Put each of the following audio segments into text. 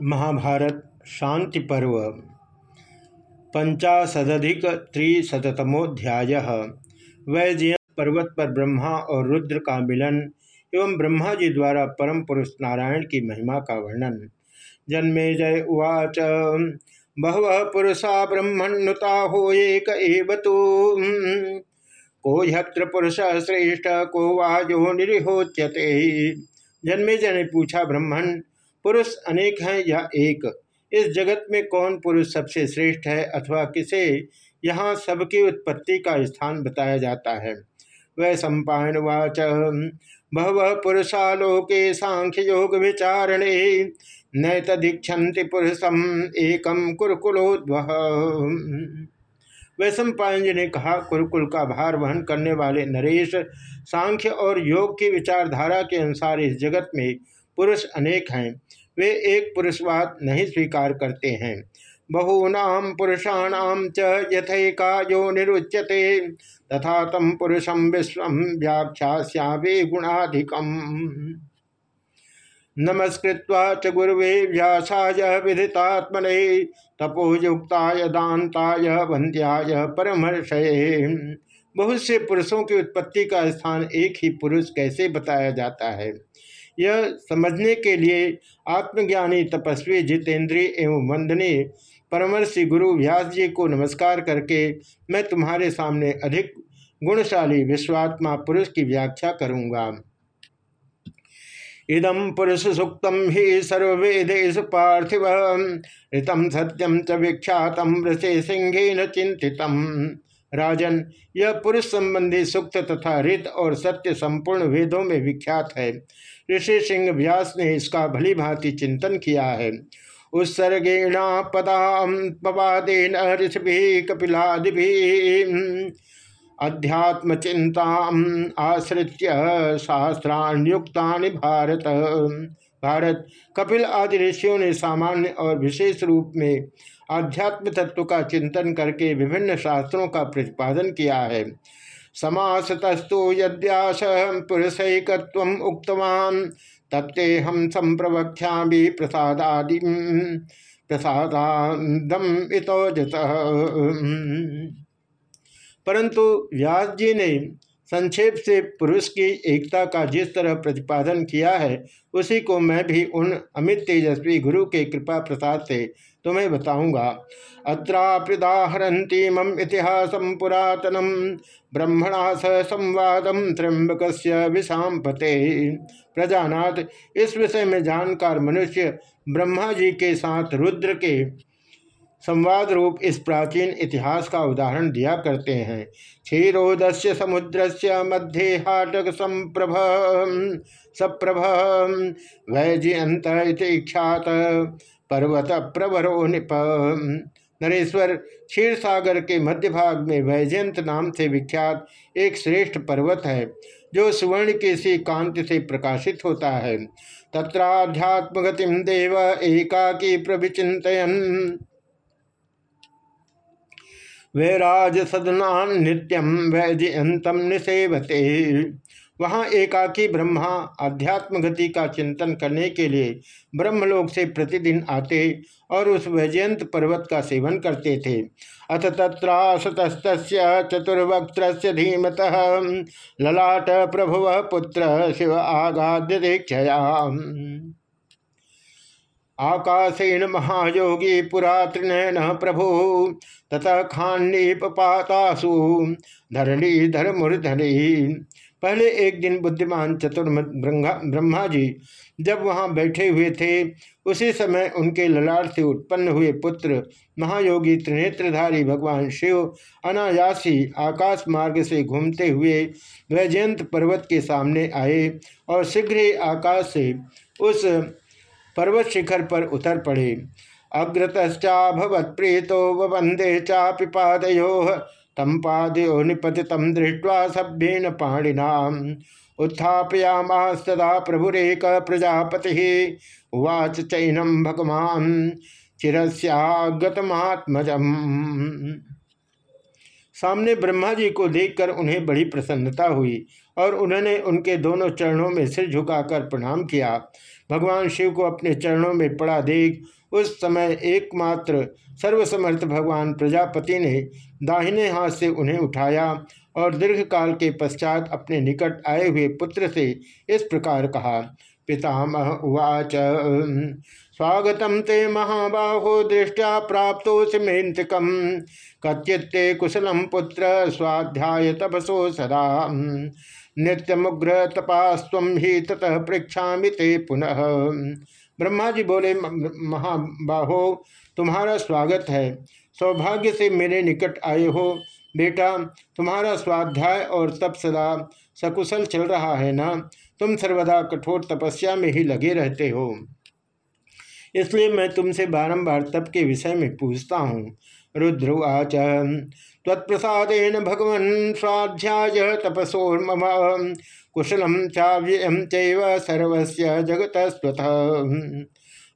महाभारत शांति पर्व पंचाशदिक त्रिशतमोध्याय पर्वत पर ब्रह्मा और रुद्र का मिलन एवं ब्रह्मा जी द्वारा परम पुरुष नारायण की महिमा का वर्णन। जन्मे जय उवाच, बहव पुरुषा ब्रह्मण्युता हो एक तो। को यत्र पुरुष श्रेष्ठ, को वाजो निहोच्यते जन्मे जय ने पूछा ब्रह्मण पुरुष अनेक हैं या एक? इस जगत में कौन पुरुष सबसे श्रेष्ठ है अथवा किसे यहाँ सबकी उत्पत्ति का स्थान बताया जाता है? वह सम्पायन वाच भव पुरुषालोके सांख्य योग विचारणे न तदीक्षति पुरुषम एकम कुरकुलोद्व। वैश्व जी ने कहा, कुरुकुल का भार वहन करने वाले नरेश, सांख्य और योग की विचारधारा के अनुसार इस जगत में पुरुष अनेक हैं, वे एक पुरुषवाद नहीं स्वीकार करते हैं। बहूनाम पुरुषाणाम च यथैका जो निरुच्यते, तथा तम पुरुषम विश्व व्याख्या गुणाधिकम। नमस्कृत्वा च गुरुवे व्यासाय विदितात्मने, तपोयुक्ताय दाताय वंद्याय परमर्षये। बहुत से पुरुषों की उत्पत्ति का स्थान एक ही पुरुष कैसे बताया जाता है? यह समझने के लिए आत्मज्ञानी तपस्वी जितेंद्रीय एवं वंदनीय परमर्षि गुरु व्यास जी को नमस्कार करके मैं तुम्हारे सामने अधिक गुणशाली विश्वात्मा पुरुष की व्याख्या करूँगा। इदम पुरुष सुक्तम ही सर्वेदेश पार्थिव ऋतम सत्यम च विख्यात ऋषि सिंह चिंतित राजन, यह पुरुष संबंधी सुक्त तथा रित और सत्य संपूर्ण वेदों में विख्यात है। ऋषि सिंह व्यास ने इसका भली भांति चिंतन किया है। उत्सर्गेणा पदादेन ऋषि कपिलादि अध्यात्म चिंता आश्रित्य शास्त्रान्युक्ता भारत। भारत। कपिल आदि ऋषियों ने सामान्य और विशेष रूप में आध्यात्म तत्व का चिंतन करके विभिन्न शास्त्रों का प्रतिपादन किया है। समासतस्तु यद्यास पुरुषैकत्व उक्तवान तत्ते हम संप्रवख्या प्रसादादि प्रसादादम इतोजत। परंतु व्यास जी ने संक्षेप से पुरुष की एकता का जिस तरह प्रतिपादन किया है, उसी को मैं भी उन अमित तेजस्वी गुरु के कृपा प्रसाद से तुम्हें बताऊँगा। अत्राप्युदाहरती मम इतिहास पुरातनम ब्रह्मणा स संवादम त्र्यंबक विषापते प्रजानाथ, इस विषय में जानकार मनुष्य ब्रह्मा जी के साथ रुद्र के संवाद रूप इस प्राचीन इतिहास का उदाहरण दिया करते हैं। क्षीरोदस्य से मध्य हाटक संप्रभ सप्रभ वैजयंत ख्यात, पर्वत प्रभरो निप नरेश्वर क्षीर सागर के मध्य भाग में वैजयंत नाम से विख्यात एक श्रेष्ठ पर्वत है, जो सुवर्ण के सी कांति से प्रकाशित होता है। तत्राध्यात्म गतिम देव एकाकी प्रभिचिंतन वैराज सदना नित्यम वैजयंतम निसेवते। वहाँ एकाकी ब्रह्मा अध्यात्म गति का चिंतन करने के लिए ब्रह्मलोक से प्रतिदिन आते और उस वैजयंत पर्वत का सेवन करते थे। अथ तत्रासतस्त चतुर्वक्त धीमत ललाट प्रभु पुत्र शिव आगाद्य दीक्षया आकाशेन महायोगी पुरा त्रिनयन प्रभु तथा खान्नीपातासु धरणी धर्मूर्धरी पहले एक दिन बुद्धिमान चतुर ब्रह्मा जी जब वहाँ बैठे हुए थे, उसी समय उनके ललाट से उत्पन्न हुए पुत्र महायोगी त्रिनेत्रधारी भगवान शिव अनायासी आकाश मार्ग से घूमते हुए वैजयंत पर्वत के सामने आए और शीघ्र आकाश से उस पर्वत शिखर पर उतर पड़े। अग्रतश्चाभवत प्रीतो वंदे चापि पादयो तम पादयो निपति तम दृष्टवा सभ्येन पाणिना उत्थापयामास्तदा प्रभुरेक प्रजापति। उवाच चैनम भगवान। चिरस्यागतमात्मज सामने ब्रह्मा जी को देखकर उन्हें बड़ी प्रसन्नता हुई और उन्होंने उनके दोनों चरणों में सिर झुकाकर प्रणाम किया। भगवान शिव को अपने चरणों में पड़ा देख उस समय एकमात्र सर्वसमर्थ भगवान प्रजापति ने दाहिने हाथ से उन्हें उठाया और दीर्घ काल के पश्चात अपने निकट आए हुए पुत्र से इस प्रकार कहा, पितामह उवाच। स्वागत ते महाबाहो दृष्टिया प्राप्त मेन्तिकम कच्चित्ते कुशलम पुत्र स्वाध्याय तपसो सदा। नित्यमुग्र तपास्व ही ततः पृछा ते पुनः। ब्रह्मा जी बोले महाबाहो, तुम्हारा स्वागत है। सौभाग्य से मेरे निकट आए हो। बेटा, तुम्हारा स्वाध्याय और तप सदा सकुशल चल रहा है ना? तुम सर्वदा कठोर तपस्या में ही लगे रहते हो। इसलिए मैं तुमसे बारंबार तप के विषय में पूछता हूँ। रुद्रवाच तत्प्रसादेन भगवन् स्वाध्याय तपसोर्म कुशलम चाव्यम चैव जगत स्वतः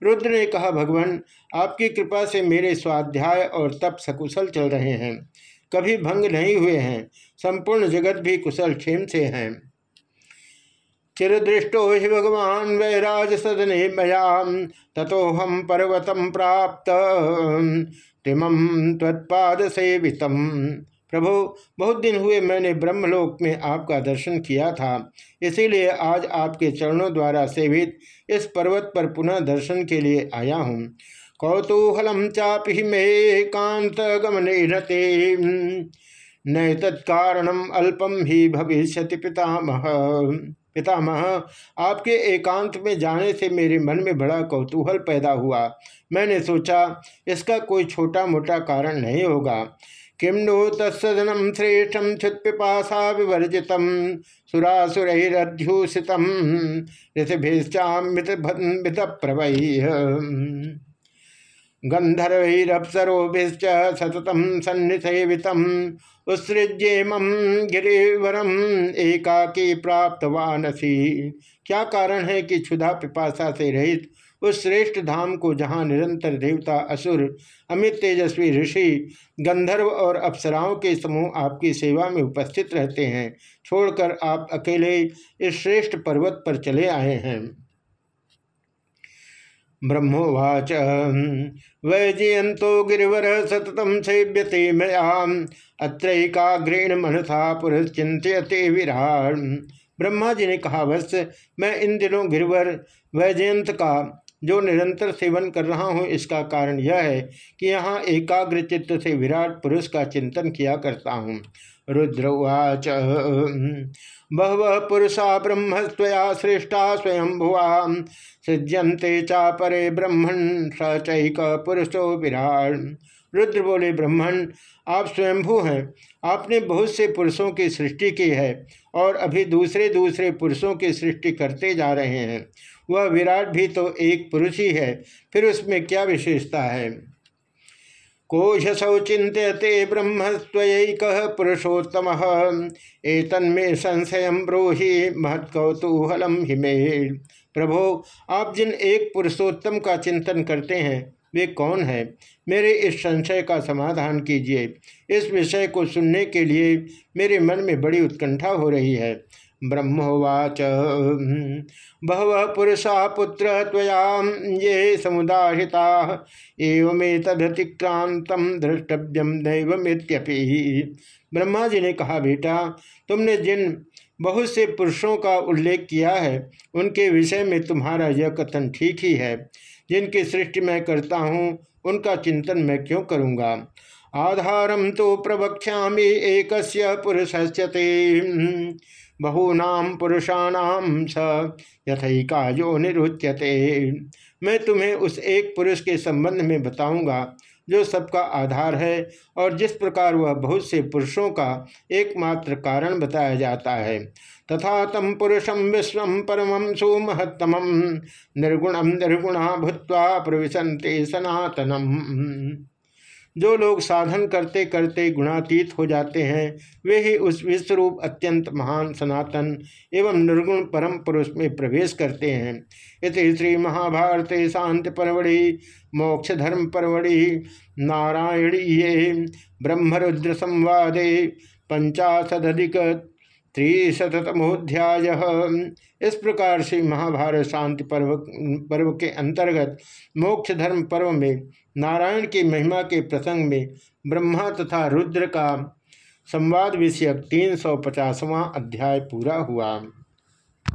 रुद्र ने कहा, भगवान, आपकी कृपा से मेरे स्वाध्याय और तप सकुशल चल रहे हैं। कभी भंग नहीं हुए हैं। संपूर्ण जगत भी कुशल क्षेम से हैं। चिरदृष्टो हि भगवान वैराज सदने मया तथो हम पर्वतम प्राप्त। तिमम तत्पाद सेवितम प्रभु, बहुत दिन हुए मैंने ब्रह्मलोक में आपका दर्शन किया था, इसीलिए आज आपके चरणों द्वारा सेवित इस पर्वत पर पुनः दर्शन के लिए आया हूँ। कौतूहलम चापि मे कांत गमने रते। न तत्कारणम अल्पम ही भविष्य पितामह। पितामह आपके एकांत में जाने से मेरे मन में बड़ा कौतूहल पैदा हुआ। मैंने सोचा, इसका कोई छोटा मोटा कारण नहीं होगा। किम नो तत्सदनम श्रेष्ठम क्षुत्पिपाशा विवर्जित सुरासुरध्यूषित सुरासुरैरध्यूषित ऋषिभिश्चामित प्रवही गंधर्वैरप्सरोभिश्च सततम सन्निसेवित उत्सृज्येम गिरिवरम एकाकी प्राप्त वानसी क्या कारण है कि क्षुधा पिपासा से रहित उस श्रेष्ठ धाम को जहाँ निरंतर देवता, असुर, अमित तेजस्वी ऋषि, गंधर्व और अप्सराओं के समूह आपकी सेवा में उपस्थित रहते हैं, छोड़कर आप अकेले इस श्रेष्ठ पर्वत पर चले आए हैं। ब्रह्मोवाच। वैजयंतो गिरिवर सततम सेव्यते मयाम, अत्रैकाग्रेण मनसा पुरुष चिंत्यते विराट। ब्रह्मा जी ने कहा वत्स मैं इन दिनों गिरवर, वैजयंत का जो निरंतर सेवन कर रहा हूँ, इसका कारण यह है कि यहाँ एकाग्र चित्त से विराट पुरुष का चिंतन किया करता हूँ। रुद्रवाच बहव पुरुषा ब्रह्मस्वया श्रेष्ठा स्वयं भुआ सृज्यंते चा परे ब्रह्मण सचैक पुरुषो विराट। रुद्र बोले ब्रह्मण आप स्वयंभू हैं। आपने बहुत से पुरुषों की सृष्टि की है और अभी दूसरे दूसरे पुरुषों की सृष्टि करते जा रहे हैं। वह विराट भी तो एक पुरुष ही है, फिर उसमें क्या विशेषता है? कोशसौ चिंत्यते ब्रह्म स्वयक पुरुषोत्तम एतन्मे संशय ब्रोहि महत कौतूहलम हिमे प्रभो, आप जिन एक पुरुषोत्तम का चिंतन करते हैं, वे कौन है? मेरे इस संशय का समाधान कीजिए। इस विषय को सुनने के लिए मेरे मन में बड़ी उत्कंठा हो रही है। ब्रह्मोवाच। बहव पुरुषा पुत्र ये समुदाहिता एवं तदतिक्रांत द्रष्टव्यम दैवमित्यपि। ब्रह्मा जी ने कहा, बेटा, तुमने जिन बहुत से पुरुषों का उल्लेख किया है, उनके विषय में तुम्हारा यह कथन ठीक ही है। जिनकी सृष्टि मैं करता हूँ, उनका चिंतन मैं क्यों करूँगा? आधारम तो प्रवक्षा एक पुरुष बहूनाम पुरुषाणाम स यथैका जो निरुच्यते। मैं तुम्हें उस एक पुरुष के संबंध में बताऊँगा, जो सबका आधार है और जिस प्रकार वह बहुत से पुरुषों का एकमात्र कारण बताया जाता है। तथा तम पुरुषम विश्व परम सुमहत्तम निर्गुणम निर्गुणा भूत्वा प्रविशंते सनातनम। जो लोग साधन करते करते गुणातीत हो जाते हैं, वे ही उस विश्वरूप अत्यंत महान सनातन एवं निर्गुण परम पुरुष में प्रवेश करते हैं। इस श्री महाभारत शांति परवड़ी, मोक्ष धर्म परवड़ी, नारायणीये, ब्रह्मरुद्र संवादे पंचाशदिक त्रिशतमोध्याय इस प्रकार से महाभारत शांति पर्व पर्व के अंतर्गत मोक्ष धर्म पर्व में नारायण की महिमा के प्रसंग में ब्रह्मा तथा रुद्र का संवाद विषयक तीन सौ पचासवां अध्याय पूरा हुआ।